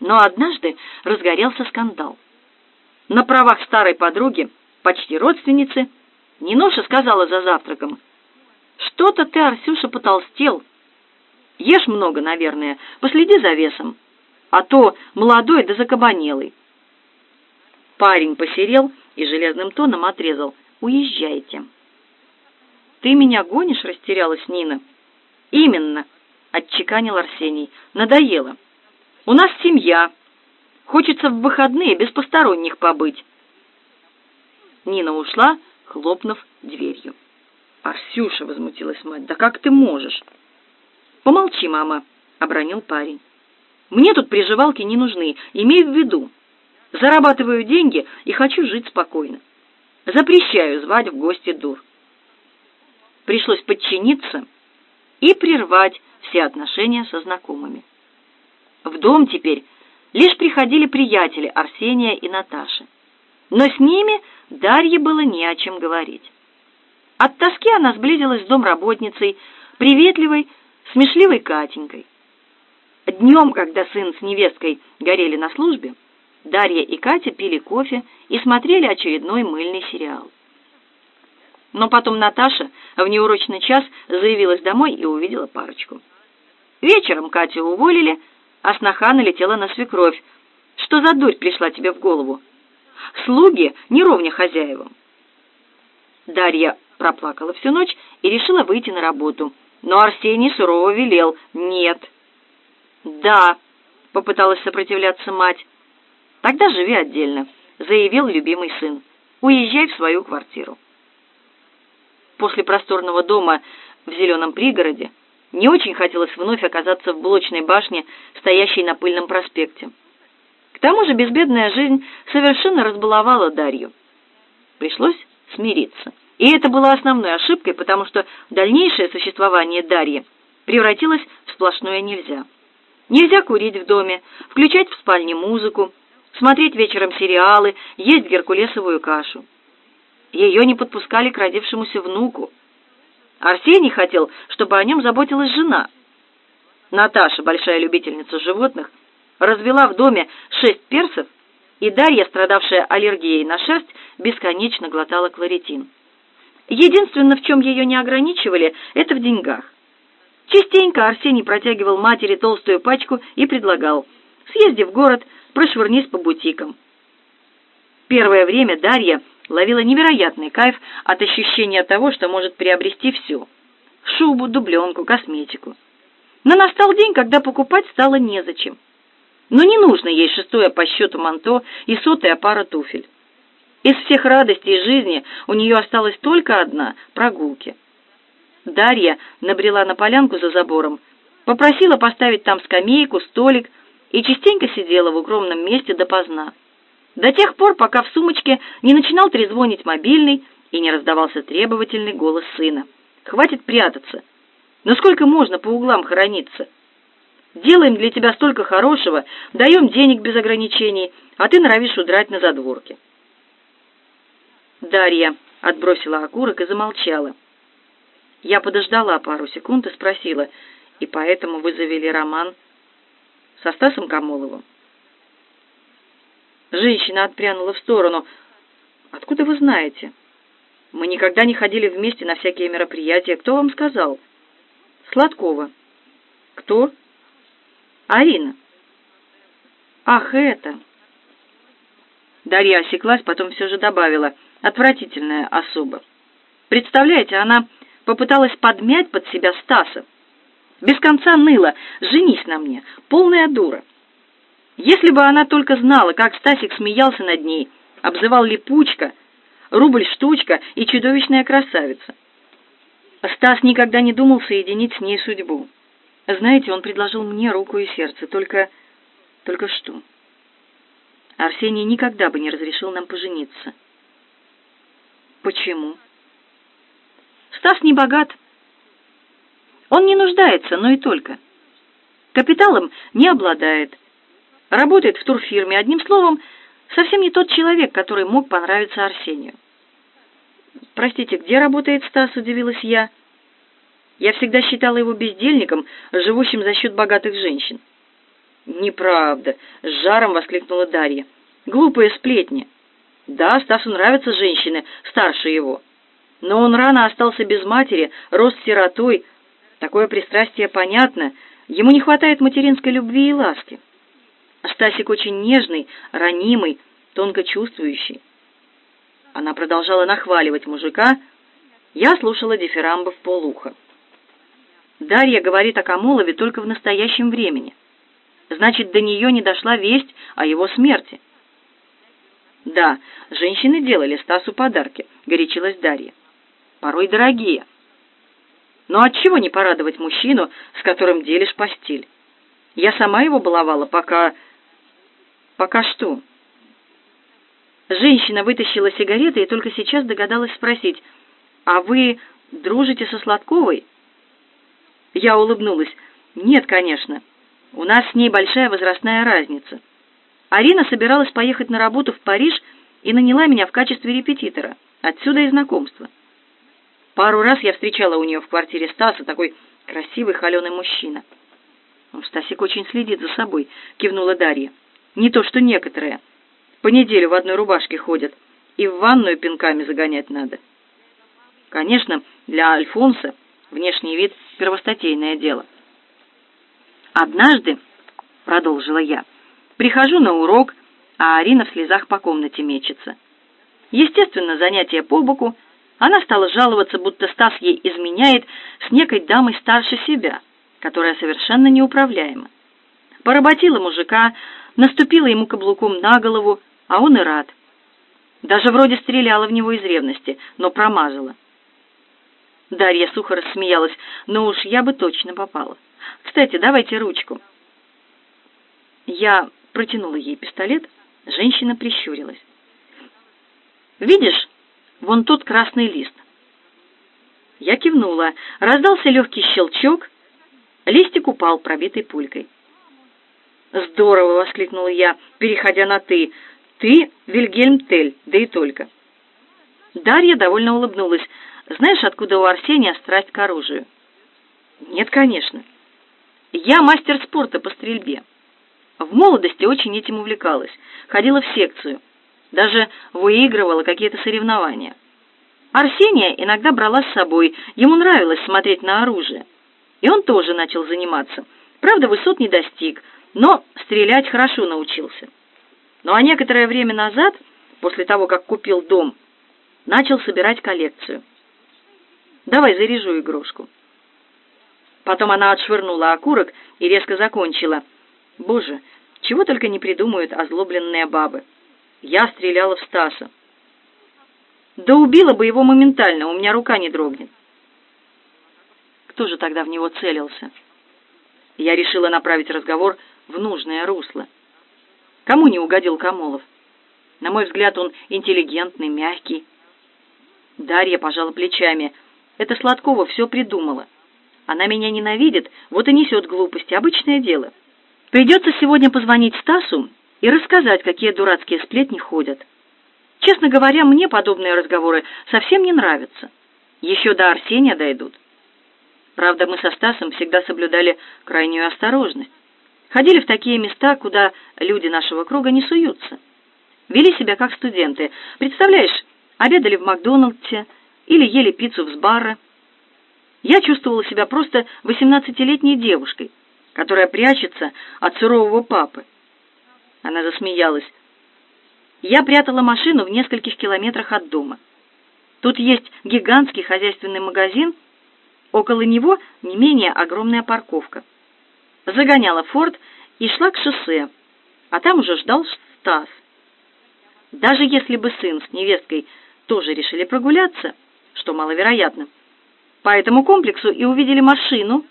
Но однажды разгорелся скандал. На правах старой подруги, почти родственницы, Ниноша сказала за завтраком, «Что-то ты, Арсюша, потолстел. Ешь много, наверное, последи за весом, а то молодой да закабанелый. Парень посерел и железным тоном отрезал. «Уезжайте». «Ты меня гонишь?» — растерялась Нина. «Именно», — отчеканил Арсений. «Надоело. У нас семья. Хочется в выходные без посторонних побыть». Нина ушла, хлопнув дверью. «Арсюша!» — возмутилась мать. «Да как ты можешь?» «Помолчи, мама», — обронил парень. «Мне тут приживалки не нужны, имей в виду. Зарабатываю деньги и хочу жить спокойно. Запрещаю звать в гости дур». Пришлось подчиниться и прервать все отношения со знакомыми. В дом теперь лишь приходили приятели Арсения и Наташи. Но с ними Дарье было не о чем говорить. От тоски она сблизилась с домработницей, приветливой, смешливой Катенькой. Днем, когда сын с невесткой горели на службе, Дарья и Катя пили кофе и смотрели очередной мыльный сериал. Но потом Наташа в неурочный час заявилась домой и увидела парочку. Вечером Катю уволили, а сноха налетела на свекровь. «Что за дурь пришла тебе в голову? Слуги не ровня хозяевам». Дарья проплакала всю ночь и решила выйти на работу, но Арсений сурово велел «нет». «Да», — попыталась сопротивляться мать. «Тогда живи отдельно», — заявил любимый сын. «Уезжай в свою квартиру». После просторного дома в зеленом пригороде не очень хотелось вновь оказаться в блочной башне, стоящей на пыльном проспекте. К тому же безбедная жизнь совершенно разбаловала Дарью. Пришлось смириться. И это было основной ошибкой, потому что дальнейшее существование Дарьи превратилось в сплошное нельзя. Нельзя курить в доме, включать в спальне музыку, смотреть вечером сериалы, есть геркулесовую кашу. Ее не подпускали к родившемуся внуку. Арсений хотел, чтобы о нем заботилась жена. Наташа, большая любительница животных, развела в доме шесть персов, и Дарья, страдавшая аллергией на шерсть, бесконечно глотала кларитин. Единственное, в чем ее не ограничивали, это в деньгах. Частенько Арсений протягивал матери толстую пачку и предлагал «Съезди в город, прошвырнись по бутикам». Первое время Дарья ловила невероятный кайф от ощущения того, что может приобрести все — шубу, дубленку, косметику. Но настал день, когда покупать стало незачем. Но не нужно ей шестое по счету манто и сотая пара туфель. Из всех радостей жизни у нее осталась только одна — прогулки. Дарья набрела на полянку за забором, попросила поставить там скамейку, столик и частенько сидела в укромном месте допоздна. До тех пор, пока в сумочке не начинал трезвонить мобильный и не раздавался требовательный голос сына. «Хватит прятаться! Но сколько можно по углам хорониться? Делаем для тебя столько хорошего, даем денег без ограничений, а ты норовишь удрать на задворке». Дарья отбросила окурок и замолчала. Я подождала пару секунд и спросила, «И поэтому вы завели роман со Стасом Камоловым?» Женщина отпрянула в сторону. «Откуда вы знаете?» «Мы никогда не ходили вместе на всякие мероприятия. Кто вам сказал?» «Сладкова». «Кто?» «Арина». «Ах, это...» Дарья осеклась, потом все же добавила. «Отвратительная особа. Представляете, она попыталась подмять под себя Стаса. Без конца ныла «Женись на мне, полная дура». Если бы она только знала, как Стасик смеялся над ней, обзывал липучка, рубль-штучка и чудовищная красавица. Стас никогда не думал соединить с ней судьбу. Знаете, он предложил мне руку и сердце, только... только что? Арсений никогда бы не разрешил нам пожениться. Почему? Стас не богат. Он не нуждается, но и только. Капиталом не обладает. Работает в турфирме. Одним словом, совсем не тот человек, который мог понравиться Арсению. «Простите, где работает Стас?» – удивилась я. Я всегда считала его бездельником, живущим за счет богатых женщин. «Неправда!» — с жаром воскликнула Дарья. «Глупые сплетни. Да, Стасу нравятся женщины, старше его. Но он рано остался без матери, рос сиротой. Такое пристрастие понятно. Ему не хватает материнской любви и ласки. Стасик очень нежный, ранимый, тонко чувствующий. Она продолжала нахваливать мужика. Я слушала дифирамбы в полуха. Дарья говорит о Камолове только в настоящем времени. Значит, до нее не дошла весть о его смерти. Да, женщины делали Стасу подарки, горячилась Дарья. Порой дорогие. Но отчего не порадовать мужчину, с которым делишь постель? Я сама его баловала, пока Пока что. Женщина вытащила сигареты и только сейчас догадалась спросить, «А вы дружите со Сладковой?» Я улыбнулась. «Нет, конечно. У нас с ней большая возрастная разница. Арина собиралась поехать на работу в Париж и наняла меня в качестве репетитора. Отсюда и знакомство. Пару раз я встречала у нее в квартире Стаса, такой красивый холеный мужчина. «Ну, «Стасик очень следит за собой», — кивнула Дарья. «Не то что некоторые. По неделю в одной рубашке ходят, и в ванную пинками загонять надо». Конечно, для Альфонса внешний вид — первостатейное дело. «Однажды», — продолжила я, — «прихожу на урок, а Арина в слезах по комнате мечется. Естественно, занятие по боку, она стала жаловаться, будто Стас ей изменяет с некой дамой старше себя, которая совершенно неуправляема. Поработила мужика, наступила ему каблуком на голову, а он и рад. Даже вроде стреляла в него из ревности, но промазала. Дарья сухо рассмеялась, но уж я бы точно попала. Кстати, давайте ручку. Я протянула ей пистолет, женщина прищурилась. «Видишь, вон тот красный лист». Я кивнула. Раздался легкий щелчок. Листик упал, пробитой пулькой. «Здорово!» — воскликнула я, переходя на «ты». «Ты Вильгельм Тель, да и только». Дарья довольно улыбнулась. «Знаешь, откуда у Арсения страсть к оружию?» «Нет, конечно. Я мастер спорта по стрельбе. В молодости очень этим увлекалась, ходила в секцию, даже выигрывала какие-то соревнования. Арсения иногда брала с собой, ему нравилось смотреть на оружие. И он тоже начал заниматься. Правда, высот не достиг, но стрелять хорошо научился. Ну а некоторое время назад, после того, как купил дом, начал собирать коллекцию. «Давай заряжу игрушку». Потом она отшвырнула окурок и резко закончила. «Боже, чего только не придумают озлобленные бабы. Я стреляла в Стаса. Да убила бы его моментально, у меня рука не дрогнет. Кто же тогда в него целился? Я решила направить разговор в нужное русло. Кому не угодил Камолов? На мой взгляд, он интеллигентный, мягкий. Дарья пожала плечами. Это Сладкова все придумала. Она меня ненавидит, вот и несет глупости, обычное дело. Придется сегодня позвонить Стасу и рассказать, какие дурацкие сплетни ходят. Честно говоря, мне подобные разговоры совсем не нравятся. Еще до Арсения дойдут. Правда, мы со Стасом всегда соблюдали крайнюю осторожность. Ходили в такие места, куда люди нашего круга не суются. Вели себя как студенты. Представляешь, обедали в Макдональдсе или ели пиццу с бара. Я чувствовала себя просто восемнадцатилетней девушкой, которая прячется от сурового папы. Она засмеялась. Я прятала машину в нескольких километрах от дома. Тут есть гигантский хозяйственный магазин, около него не менее огромная парковка. Загоняла форт и шла к шоссе, а там уже ждал Стас. Даже если бы сын с невесткой тоже решили прогуляться, что маловероятно, по этому комплексу и увидели машину,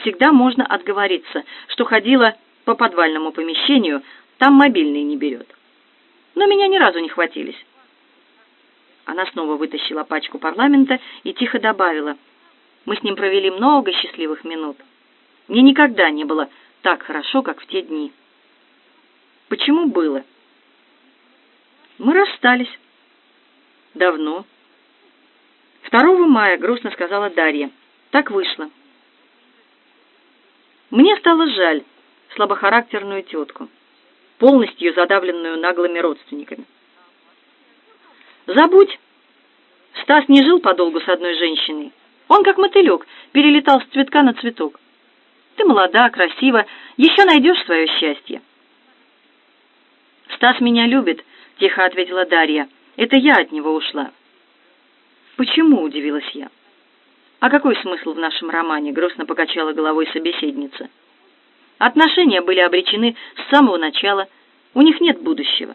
всегда можно отговориться, что ходила по подвальному помещению, там мобильный не берет. Но меня ни разу не хватились. Она снова вытащила пачку парламента и тихо добавила. Мы с ним провели много счастливых минут. Мне никогда не было так хорошо, как в те дни. Почему было? Мы расстались. Давно. 2 мая, грустно сказала Дарья. Так вышло. Мне стало жаль слабохарактерную тетку, полностью задавленную наглыми родственниками. Забудь. Стас не жил подолгу с одной женщиной. Он, как мотылек, перелетал с цветка на цветок. Ты молода, красива, еще найдешь свое счастье. «Стас меня любит», — тихо ответила Дарья. «Это я от него ушла». «Почему?» — удивилась я. «А какой смысл в нашем романе?» — грустно покачала головой собеседница. Отношения были обречены с самого начала, у них нет будущего.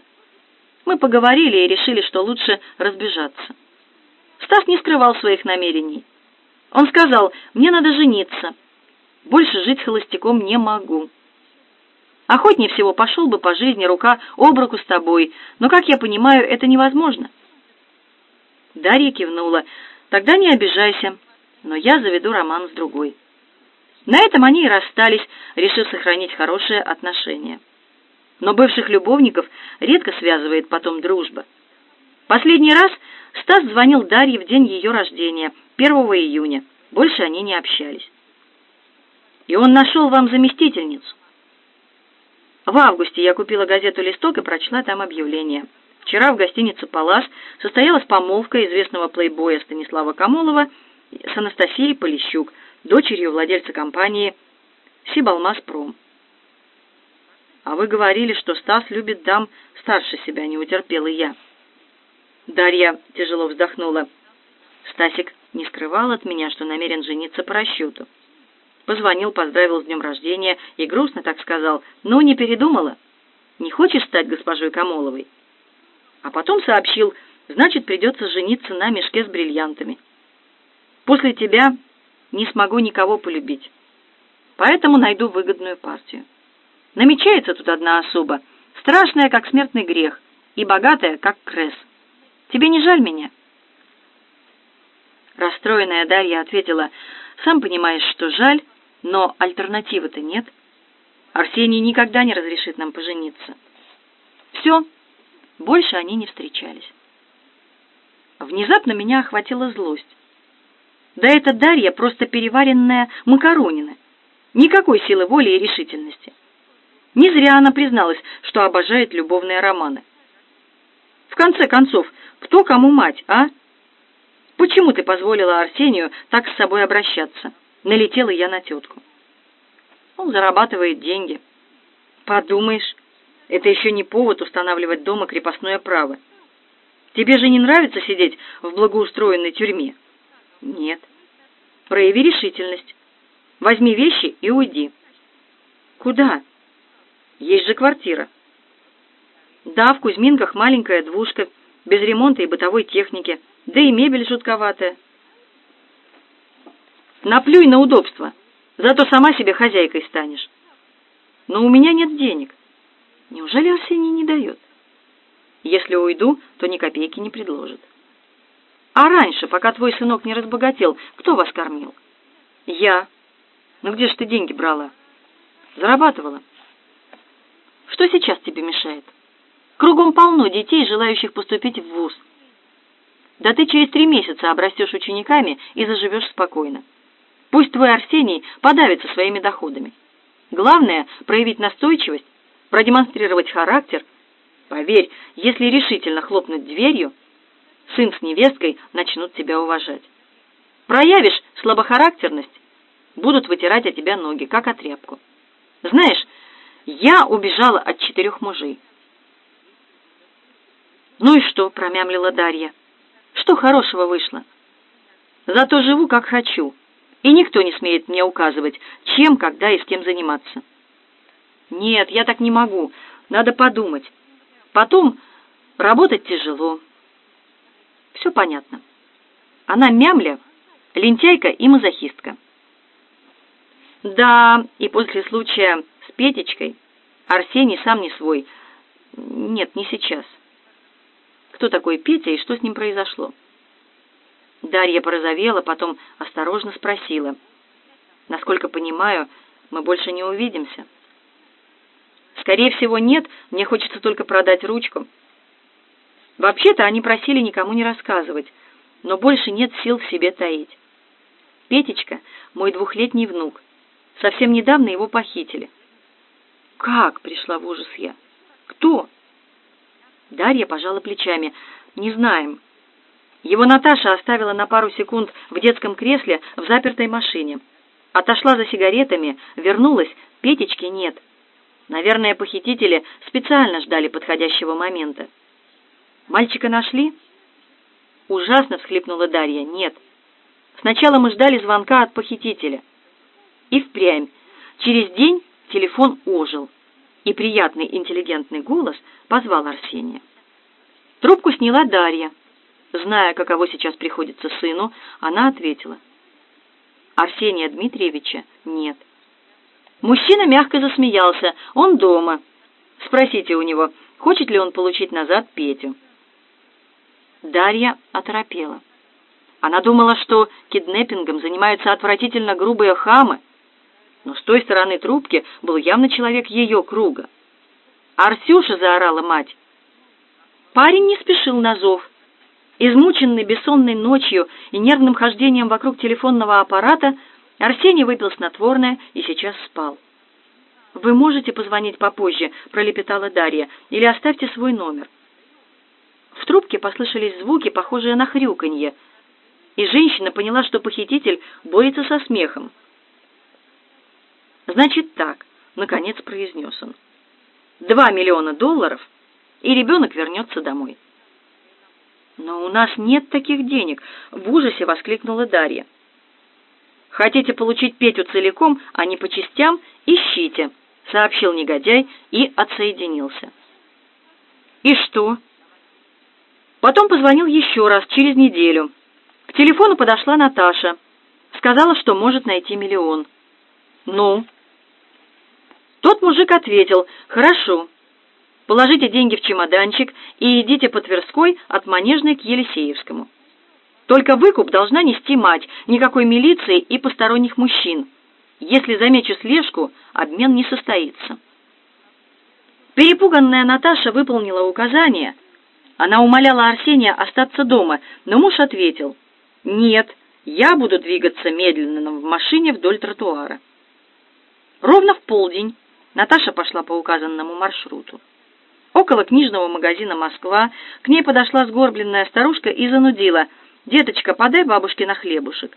Мы поговорили и решили, что лучше разбежаться. Стас не скрывал своих намерений. Он сказал, мне надо жениться. Больше жить холостяком не могу. Охотнее всего пошел бы по жизни рука об руку с тобой, но, как я понимаю, это невозможно. Дарья кивнула. Тогда не обижайся, но я заведу роман с другой. На этом они и расстались, решив сохранить хорошие отношения. Но бывших любовников редко связывает потом дружба. Последний раз Стас звонил Дарье в день ее рождения, 1 июня. Больше они не общались. И он нашел вам заместительницу. В августе я купила газету «Листок» и прочла там объявление. Вчера в гостинице «Палас» состоялась помолвка известного плейбоя Станислава Камолова с Анастасией Полищук, дочерью владельца компании «Сибалмаспром». «А вы говорили, что Стас любит дам старше себя», — не утерпела я. Дарья тяжело вздохнула. Стасик не скрывал от меня, что намерен жениться по расчету. Позвонил, поздравил с днем рождения и грустно так сказал, «Ну, не передумала? Не хочешь стать госпожой Камоловой?» А потом сообщил, «Значит, придется жениться на мешке с бриллиантами. После тебя не смогу никого полюбить, поэтому найду выгодную партию. Намечается тут одна особа, страшная, как смертный грех, и богатая, как крес. Тебе не жаль меня?» Расстроенная Дарья ответила, «Сам понимаешь, что жаль, но альтернативы-то нет. Арсений никогда не разрешит нам пожениться». Все, больше они не встречались. Внезапно меня охватила злость. Да эта Дарья просто переваренная макаронина. Никакой силы воли и решительности. Не зря она призналась, что обожает любовные романы. В конце концов, кто кому мать, а? Почему ты позволила Арсению так с собой обращаться? Налетела я на тетку. Он зарабатывает деньги. Подумаешь, это еще не повод устанавливать дома крепостное право. Тебе же не нравится сидеть в благоустроенной тюрьме? Нет. Прояви решительность. Возьми вещи и уйди. Куда? Есть же квартира. Да, в Кузьминках маленькая двушка, без ремонта и бытовой техники, да и мебель жутковатая. Наплюй на удобство, зато сама себе хозяйкой станешь. Но у меня нет денег. Неужели Арсений не дает? Если уйду, то ни копейки не предложит. А раньше, пока твой сынок не разбогател, кто вас кормил? Я. Ну где же ты деньги брала? Зарабатывала. Что сейчас тебе мешает? Кругом полно детей, желающих поступить в вуз. Да ты через три месяца обрастешь учениками и заживешь спокойно. Пусть твой Арсений подавится своими доходами. Главное — проявить настойчивость, продемонстрировать характер. Поверь, если решительно хлопнуть дверью, сын с невесткой начнут тебя уважать. Проявишь слабохарактерность, будут вытирать от тебя ноги, как от тряпку. Знаешь, я убежала от четырех мужей. «Ну и что?» — промямлила Дарья. «Что хорошего вышло? Зато живу, как хочу, и никто не смеет мне указывать, чем, когда и с кем заниматься». «Нет, я так не могу. Надо подумать. Потом работать тяжело». «Все понятно. Она мямля, лентяйка и мазохистка». «Да, и после случая с Петечкой Арсений сам не свой. Нет, не сейчас» кто такой Петя и что с ним произошло. Дарья порозовела, потом осторожно спросила. «Насколько понимаю, мы больше не увидимся». «Скорее всего, нет. Мне хочется только продать ручку». Вообще-то они просили никому не рассказывать, но больше нет сил в себе таить. Петечка — мой двухлетний внук. Совсем недавно его похитили. «Как?» — пришла в ужас я. «Кто?» Дарья пожала плечами. «Не знаем». Его Наташа оставила на пару секунд в детском кресле в запертой машине. Отошла за сигаретами, вернулась, Петечки нет. Наверное, похитители специально ждали подходящего момента. «Мальчика нашли?» Ужасно всхлипнула Дарья. «Нет. Сначала мы ждали звонка от похитителя. И впрямь. Через день телефон ожил и приятный интеллигентный голос позвал Арсения. Трубку сняла Дарья. Зная, каково сейчас приходится сыну, она ответила. Арсения Дмитриевича нет. Мужчина мягко засмеялся. Он дома. Спросите у него, хочет ли он получить назад Петю. Дарья оторопела. Она думала, что киднеппингом занимаются отвратительно грубые хамы, но с той стороны трубки был явно человек ее круга. «Арсюша!» — заорала мать. Парень не спешил на зов. Измученный бессонной ночью и нервным хождением вокруг телефонного аппарата, Арсений выпил снотворное и сейчас спал. «Вы можете позвонить попозже?» — пролепетала Дарья. «Или оставьте свой номер». В трубке послышались звуки, похожие на хрюканье, и женщина поняла, что похититель борется со смехом. «Значит так», — наконец произнес он. «Два миллиона долларов, и ребенок вернется домой». «Но у нас нет таких денег», — в ужасе воскликнула Дарья. «Хотите получить Петю целиком, а не по частям? Ищите», — сообщил негодяй и отсоединился. «И что?» Потом позвонил еще раз, через неделю. К телефону подошла Наташа. Сказала, что может найти миллион. «Ну?» Тот мужик ответил, «Хорошо. Положите деньги в чемоданчик и идите по Тверской от Манежной к Елисеевскому. Только выкуп должна нести мать, никакой милиции и посторонних мужчин. Если замечу слежку, обмен не состоится». Перепуганная Наташа выполнила указание. Она умоляла Арсения остаться дома, но муж ответил, «Нет, я буду двигаться медленно в машине вдоль тротуара». Ровно в полдень Наташа пошла по указанному маршруту. Около книжного магазина «Москва» к ней подошла сгорбленная старушка и занудила «Деточка, подай бабушке на хлебушек».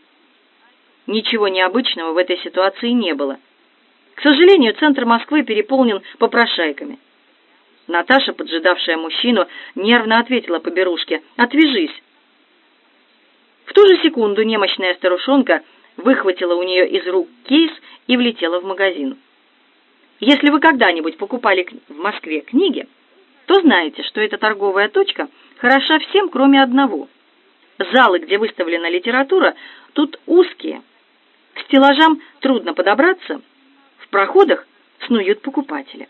Ничего необычного в этой ситуации не было. К сожалению, центр Москвы переполнен попрошайками. Наташа, поджидавшая мужчину, нервно ответила по берушке «Отвяжись». В ту же секунду немощная старушонка выхватила у нее из рук кейс и влетела в магазин. Если вы когда-нибудь покупали в Москве книги, то знаете, что эта торговая точка хороша всем, кроме одного. Залы, где выставлена литература, тут узкие. К стеллажам трудно подобраться, в проходах снуют покупатели.